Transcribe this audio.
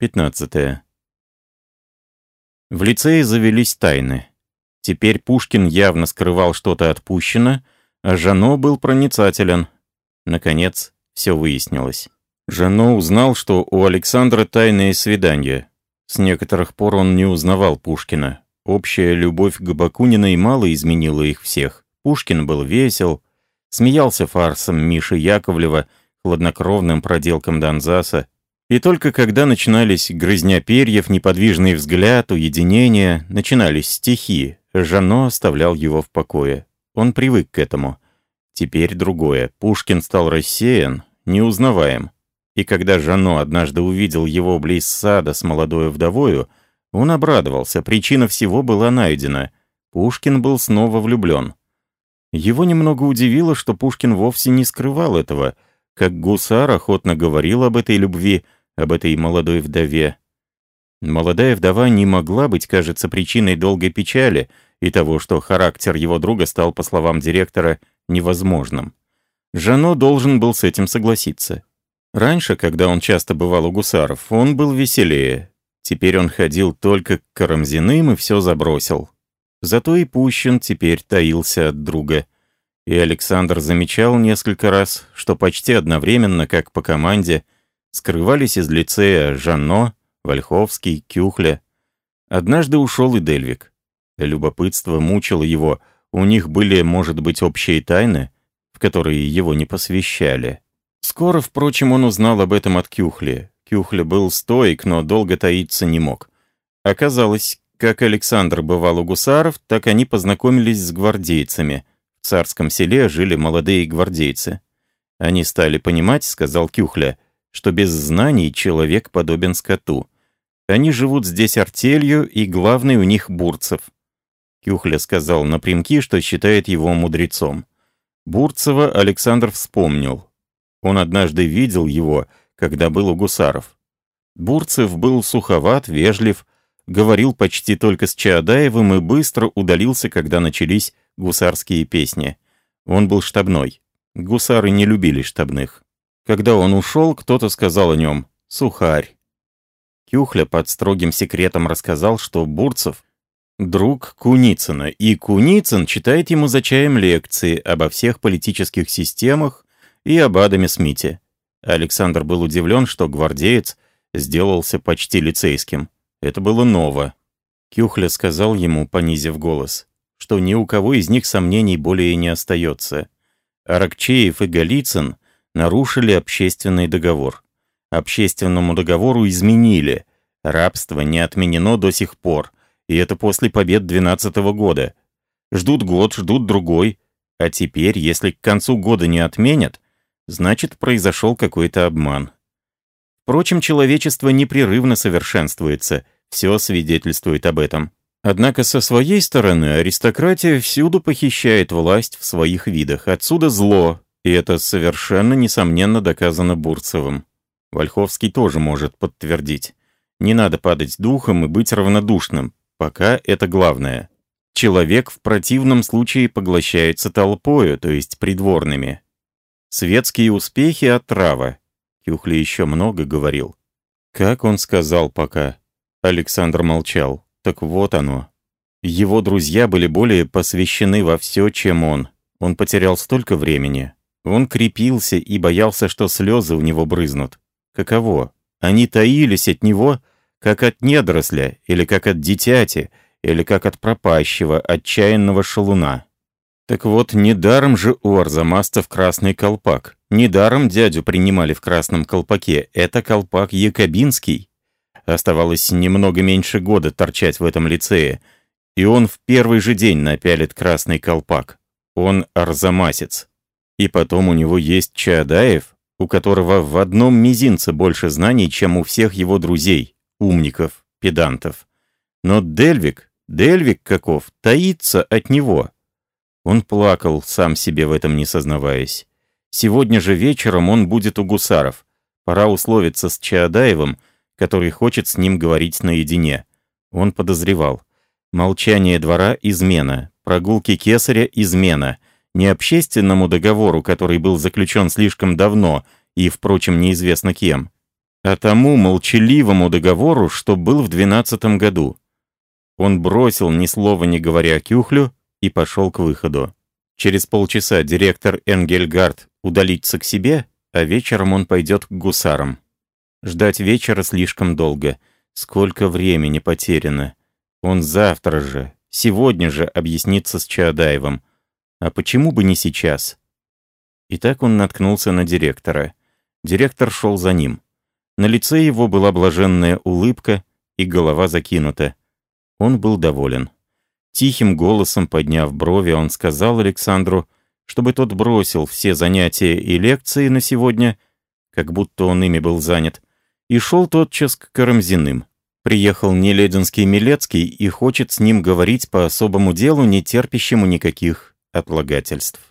15. В лицее завелись тайны. Теперь Пушкин явно скрывал что-то от Пущина, а Жано был проницателен. Наконец, все выяснилось. Жано узнал, что у Александра тайные свидания. С некоторых пор он не узнавал Пушкина. Общая любовь к Бакуниной мало изменила их всех. Пушкин был весел, смеялся фарсом Миши Яковлева, хладнокровным проделкам Донзаса, и только когда начинались грызня перьев, неподвижный взгляд, уединение, начинались стихи, Жано оставлял его в покое. Он привык к этому. Теперь другое. Пушкин стал рассеян, неузнаваем. И когда Жано однажды увидел его близ сада с молодой вдовою, он обрадовался, причина всего была найдена. Пушкин был снова влюблен. Его немного удивило, что Пушкин вовсе не скрывал этого, как гусар охотно говорил об этой любви, об этой молодой вдове. Молодая вдова не могла быть, кажется, причиной долгой печали и того, что характер его друга стал, по словам директора, невозможным. Жано должен был с этим согласиться. Раньше, когда он часто бывал у гусаров, он был веселее. Теперь он ходил только к Карамзиным и все забросил. Зато и Пущин теперь таился от друга. И Александр замечал несколько раз, что почти одновременно, как по команде, Скрывались из лицея Жанно, Вольховский, Кюхля. Однажды ушел и Дельвик. Любопытство мучило его. У них были, может быть, общие тайны, в которые его не посвящали. Скоро, впрочем, он узнал об этом от Кюхли. Кюхля был стоек, но долго таиться не мог. Оказалось, как Александр бывал у гусаров, так они познакомились с гвардейцами. В царском селе жили молодые гвардейцы. Они стали понимать, сказал Кюхля, — что без знаний человек подобен скоту. Они живут здесь артелью, и главный у них Бурцев. Кюхля сказал напрямки, что считает его мудрецом. Бурцева Александр вспомнил. Он однажды видел его, когда был у гусаров. Бурцев был суховат, вежлив, говорил почти только с Чаадаевым и быстро удалился, когда начались гусарские песни. Он был штабной. Гусары не любили штабных. Когда он ушел, кто-то сказал о нем «Сухарь». Кюхля под строгим секретом рассказал, что Бурцев — друг Куницына, и Куницын читает ему за чаем лекции обо всех политических системах и об Адаме Смите. Александр был удивлен, что гвардеец сделался почти лицейским. Это было ново. Кюхля сказал ему, понизив голос, что ни у кого из них сомнений более не остается. Аракчеев и Голицын нарушили общественный договор. Общественному договору изменили. Рабство не отменено до сих пор, и это после побед 12 -го года. Ждут год, ждут другой, а теперь, если к концу года не отменят, значит, произошел какой-то обман. Впрочем, человечество непрерывно совершенствуется, все свидетельствует об этом. Однако со своей стороны аристократия всюду похищает власть в своих видах. Отсюда зло, и это совершенно несомненно доказано Бурцевым. Вольховский тоже может подтвердить. Не надо падать духом и быть равнодушным, пока это главное. Человек в противном случае поглощается толпою, то есть придворными. Светские успехи — отрава. Кюхли еще много говорил. Как он сказал пока? Александр молчал. Так вот оно. Его друзья были более посвящены во все, чем он. Он потерял столько времени. Он крепился и боялся, что слезы у него брызнут. Каково? Они таились от него, как от недоросля, или как от дитяти, или как от пропащего, отчаянного шалуна. Так вот, недаром же у арзамастов красный колпак. Недаром дядю принимали в красном колпаке. Это колпак якобинский. Оставалось немного меньше года торчать в этом лицее, и он в первый же день напялит красный колпак. Он арзамасец. И потом у него есть Чаадаев, у которого в одном мизинце больше знаний, чем у всех его друзей, умников, педантов. Но Дельвик, Дельвик каков, таится от него. Он плакал, сам себе в этом не сознаваясь. Сегодня же вечером он будет у гусаров. Пора условиться с Чаадаевым, который хочет с ним говорить наедине. Он подозревал. Молчание двора — измена, прогулки кесаря — измена — не общественному договору, который был заключен слишком давно и, впрочем, неизвестно кем. а тому молчаливому договору, что был в двенадцатом году. Он бросил ни слова не говоря Кюхлю и пошел к выходу. Через полчаса директор Энгельгард удалится к себе, а вечером он пойдет к гусарам. Ждать вечера слишком долго. Сколько времени потеряно. Он завтра же, сегодня же объяснится с Чаадаевым. А почему бы не сейчас? И так он наткнулся на директора. Директор шел за ним. На лице его была блаженная улыбка, и голова закинута. Он был доволен. Тихим голосом, подняв брови, он сказал Александру, чтобы тот бросил все занятия и лекции на сегодня, как будто он ими был занят, и шел тотчас к Карамзиным. Приехал Нелединский Милецкий и хочет с ним говорить по особому делу, не терпящему никаких отлагательств.